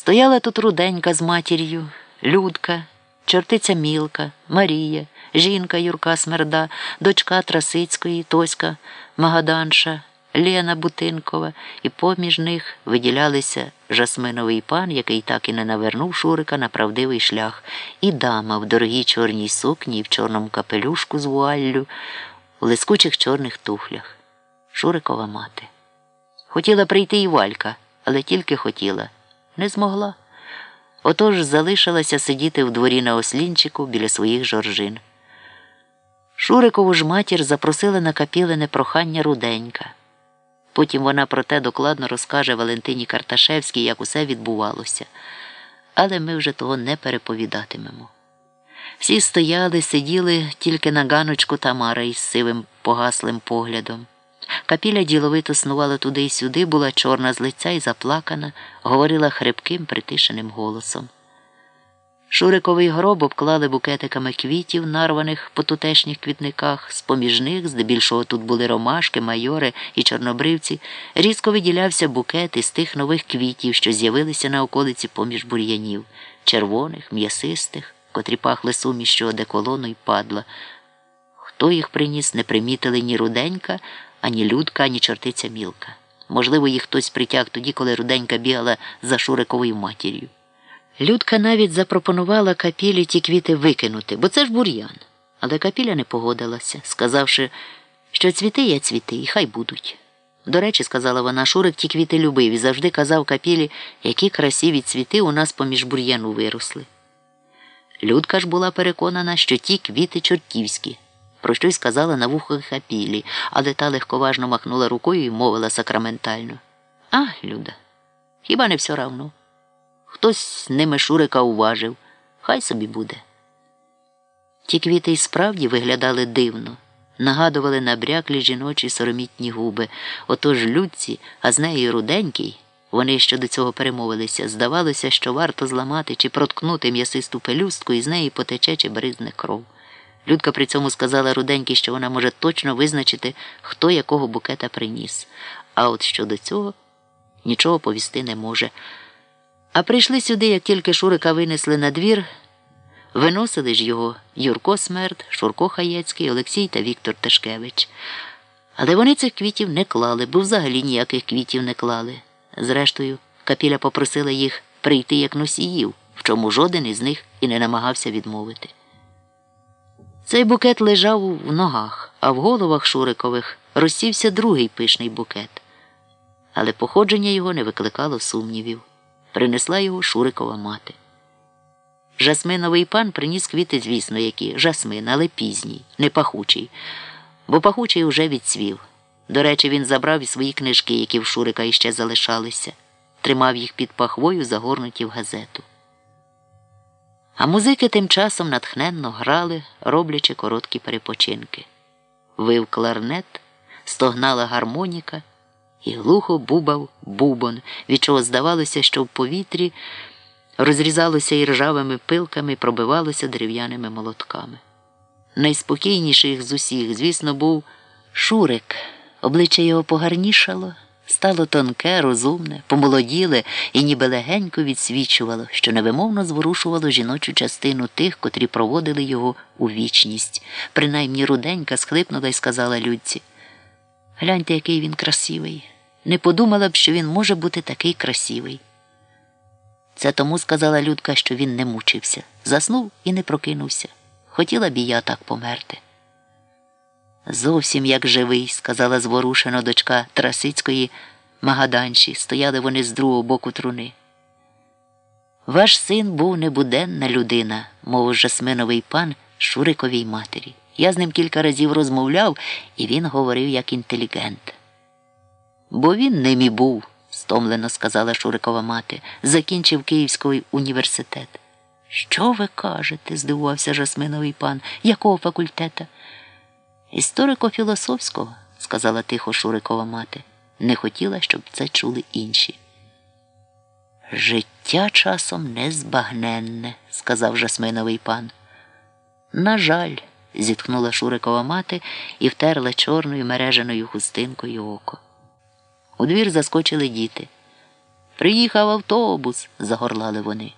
Стояла тут руденька з матір'ю, Людка, чортиця Мілка, Марія, жінка Юрка Смерда, дочка Трасицької, Тоська, Магаданша, Лена Бутинкова, і поміж них виділялися жасминовий пан, який так і не навернув Шурика на правдивий шлях, і дама в дорогій чорній сукні і в чорному капелюшку з вуаллю, у лискучих чорних туфлях. Шурикова мати. Хотіла прийти і Валька, але тільки хотіла, не змогла. Отож залишилася сидіти в дворі на ослінчику біля своїх жоржин. Шурикову ж матір запросила на капілене прохання руденька. Потім вона про те докладно розкаже Валентині Карташевській, як усе відбувалося, але ми вже того не переповідатимемо. Всі стояли, сиділи тільки на ганочку Тамара із сивим погаслим поглядом. Капіля діловито снувала туди й сюди, була чорна з лиця і заплакана, говорила хрипким, притишеним голосом. Шуриковий гроб обклали букетиками квітів, нарваних по тутешніх квітниках, з поміж них, здебільшого тут були ромашки, майори і чорнобривці, різко виділявся букет із тих нових квітів, що з'явилися на околиці поміж бур'янів, червоних, м'ясистих, котрі пахли сумішчю одеколону й падла. Хто їх приніс, не примітили ні руденька, ані людка, ані чортиця мілка. Можливо, їх хтось притяг тоді, коли руденька бігала за Шуриковою матір'ю. Людка навіть запропонувала капілі ті квіти викинути, бо це ж бур'ян. Але капіля не погодилася, сказавши, що цвіти є цвіти, і хай будуть. До речі, сказала вона, Шурик ті квіти любив і завжди казав капілі, які красиві цвіти у нас поміж бур'яну виросли. Людка ж була переконана, що ті квіти чортівські, про що й сказала на вухо капілі, але та легковажно махнула рукою і мовила сакраментально. А, Люда, хіба не все равно? Хтось ними Шурика уважив, хай собі буде. Ті квіти й справді виглядали дивно, нагадували набряклі жіночі соромітні губи. Отож людці, а з нею руденький, вони ще до цього перемовилися. Здавалося, що варто зламати чи проткнути м'ясисту пелюстку, і з неї потече чи бризне кров. Людка при цьому сказала руденькій, що вона може точно визначити, хто якого букета приніс. А от щодо цього нічого повісти не може. А прийшли сюди, як тільки Шурика винесли на двір, виносили ж його Юрко Смерд, Шурко Хаєцький, Олексій та Віктор Ташкевич. Але вони цих квітів не клали, бо взагалі ніяких квітів не клали. Зрештою, капіля попросила їх прийти як носіїв, в чому жоден із них і не намагався відмовити. Цей букет лежав в ногах, а в головах Шурикових розсівся другий пишний букет. Але походження його не викликало сумнівів. Принесла його Шурикова мати. Жасминовий пан приніс квіти, звісно, які жасмин, але пізній, не пахучий, бо пахучий уже відцвів. До речі, він забрав і свої книжки, які в Шурика іще залишалися, тримав їх під пахвою, загорнуті в газету. А музики тим часом натхненно грали, роблячи короткі перепочинки. Вив кларнет, стогнала гармоніка і глухо бубав бубон, від чого здавалося, що в повітрі розрізалося і ржавими пилками, пробивалося дерев'яними молотками. Найспокійніший з усіх, звісно, був Шурик. Обличчя його погарнішало, стало тонке, розумне, помолоділе і ніби легенько відсвічувало, що невимовно зворушувало жіночу частину тих, котрі проводили його у вічність. Принаймні руденька схлипнула і сказала людці. Гляньте, який він красивий. Не подумала б, що він може бути такий красивий. Це тому сказала Людка, що він не мучився, заснув і не прокинувся. Хотіла б і я так померти. Зовсім як живий, сказала зворушено дочка Трасицької Магаданші. Стояли вони з другого боку труни. Ваш син був небуденна людина, мовив жасминовий пан Шуриковій матері. Я з ним кілька разів розмовляв, і він говорив як інтелігент. Бо він ним і був, стомлено сказала Шурикова мати, закінчив Київський університет. Що ви кажете? здивувався жасминовий пан. Якого факультета? Історико-філософського, сказала тихо Шурикова мати. Не хотіла, щоб це чули інші. Життя часом незбагненне, сказав жасминовий пан. На жаль, зітхнула Шурикова мати і втерла чорною мереженою хустинкою око. У двір заскочили діти. Приїхав автобус, загорлали вони.